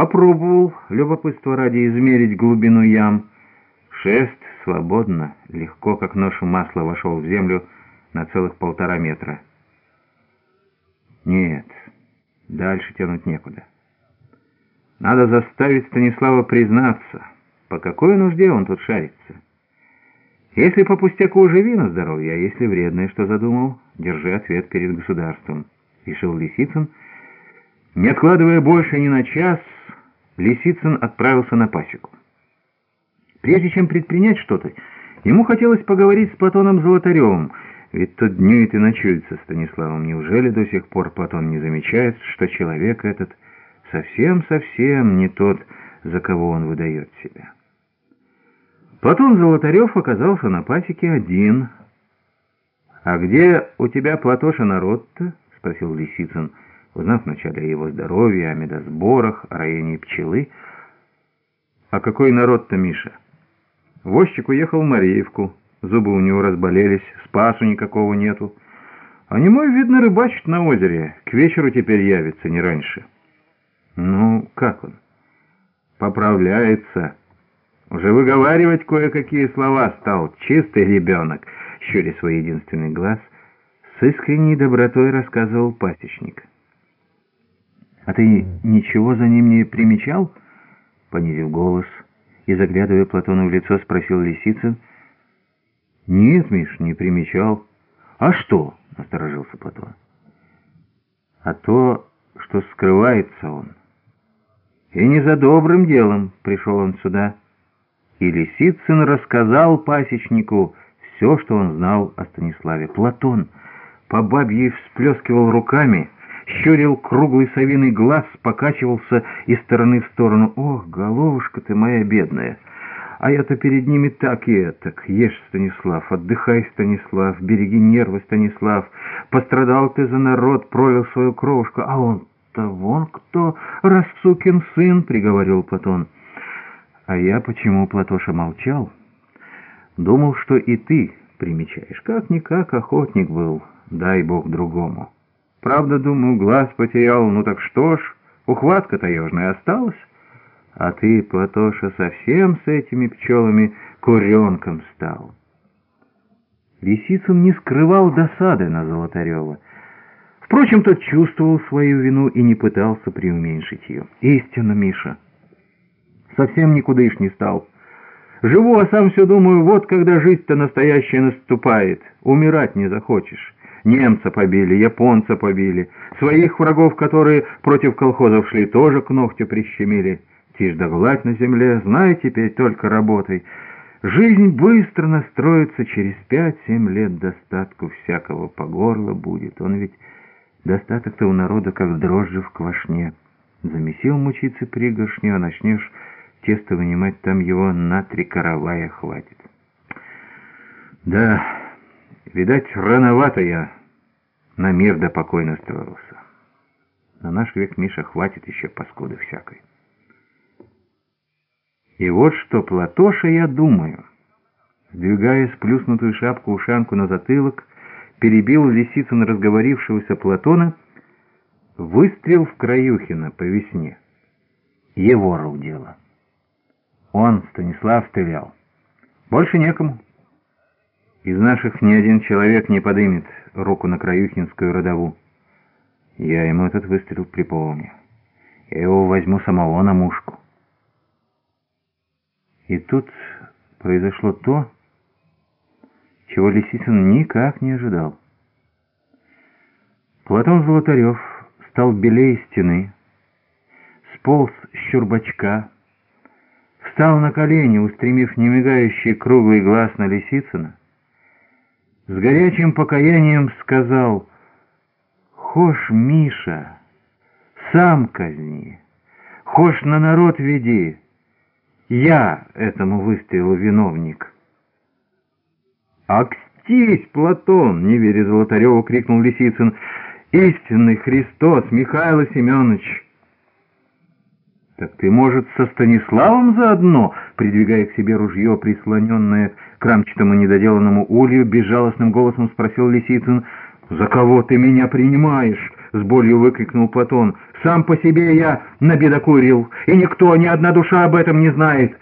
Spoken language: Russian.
Попробовал, любопытство ради, измерить глубину ям. Шест свободно, легко, как нож масла, вошел в землю на целых полтора метра. Нет, дальше тянуть некуда. Надо заставить Станислава признаться, по какой нужде он тут шарится. Если по пустяку живи на здоровье, а если вредное, что задумал, держи ответ перед государством. Решил Лисицын. Не откладывая больше ни на час, Лисицын отправился на пасеку. Прежде чем предпринять что-то, ему хотелось поговорить с Платоном Золотаревым, ведь тот днюет и ночует со Станиславом. Неужели до сих пор Платон не замечает, что человек этот совсем-совсем не тот, за кого он выдает себя? Платон Золотарев оказался на пасеке один. «А где у тебя, Платоша, народ-то?» — спросил Лисицын, узнав вначале о его здоровье, о медосборах, о роении пчелы. «А какой народ-то, Миша?» Возчик уехал в Мареевку, зубы у него разболелись, спасу никакого нету. А не мой, видно, рыбачит на озере, к вечеру теперь явится, не раньше. Ну, как он? Поправляется. Уже выговаривать кое-какие слова стал. Чистый ребенок, щуря свой единственный глаз, с искренней добротой рассказывал пасечник. «А ты ничего за ним не примечал?» Понизив голос и заглядывая Платону в лицо, спросил Лисицын. «Нет, Миш, не примечал». «А что?» — насторожился Платон. «А то, что скрывается он. И не за добрым делом пришел он сюда». И Лисицын рассказал пасечнику все, что он знал о Станиславе. Платон по бабье всплескивал руками, щурил круглый совиный глаз, покачивался из стороны в сторону. «Ох, головушка ты моя бедная! А я-то перед ними так и этак. Ешь, Станислав, отдыхай, Станислав, береги нервы, Станислав. Пострадал ты за народ, пролил свою кровушку, а он-то вон кто, рассукин сын!» — приговорил Платон. А я почему, Платоша, молчал? Думал, что и ты примечаешь. Как-никак охотник был, дай бог другому. Правда, думаю, глаз потерял, ну так что ж, ухватка таежная осталась. А ты, Платоша, совсем с этими пчелами куренком стал. Лисицын не скрывал досады на Золотарева. Впрочем, тот чувствовал свою вину и не пытался преуменьшить ее. Истинно, Миша совсем никудыш не стал. Живу, а сам все думаю, вот когда жизнь-то настоящая наступает, умирать не захочешь. Немца побили, японца побили, своих врагов, которые против колхозов шли, тоже к ногтю прищемили. Тишь да гладь на земле, знай теперь только работай. Жизнь быстро настроится, через пять-семь лет достатку всякого по горло будет. Он ведь достаток-то у народа, как дрожжи в квашне. Замесил мучиться пригоршню, а начнешь тесто вынимать, там его на три каравая хватит. Да, видать, рановато я на мир да покой настроился. На наш век, Миша, хватит еще паскуды всякой. И вот что, Платоша, я думаю, сдвигая сплюснутую шапку-ушанку на затылок, перебил Лисицын разговорившегося Платона, выстрел в Краюхина по весне. Его рук дело. Он, Станислав, стрелял. Больше некому. Из наших ни один человек не подымет руку на Краюхинскую родову. Я ему этот выстрел припомню. Я его возьму самого на мушку. И тут произошло то, чего Лисицын никак не ожидал. Платон Золотарев стал белее стены, сполз с щурбачка, встал на колени, устремив немигающий круглый глаз на Лисицына, с горячим покаянием сказал «Хошь, Миша, сам казни, хошь на народ веди, я этому выстрелу виновник». «Акстись, Платон!» — не веря Золотареву, крикнул Лисицын. «Истинный Христос, Михаил Семенович!» «Так ты, может, со Станиславом заодно?» Придвигая к себе ружье, прислоненное к рамчатому недоделанному улью, безжалостным голосом спросил Лисицын. «За кого ты меня принимаешь?» — с болью выкрикнул Платон. «Сам по себе я набедокурил, и никто, ни одна душа об этом не знает.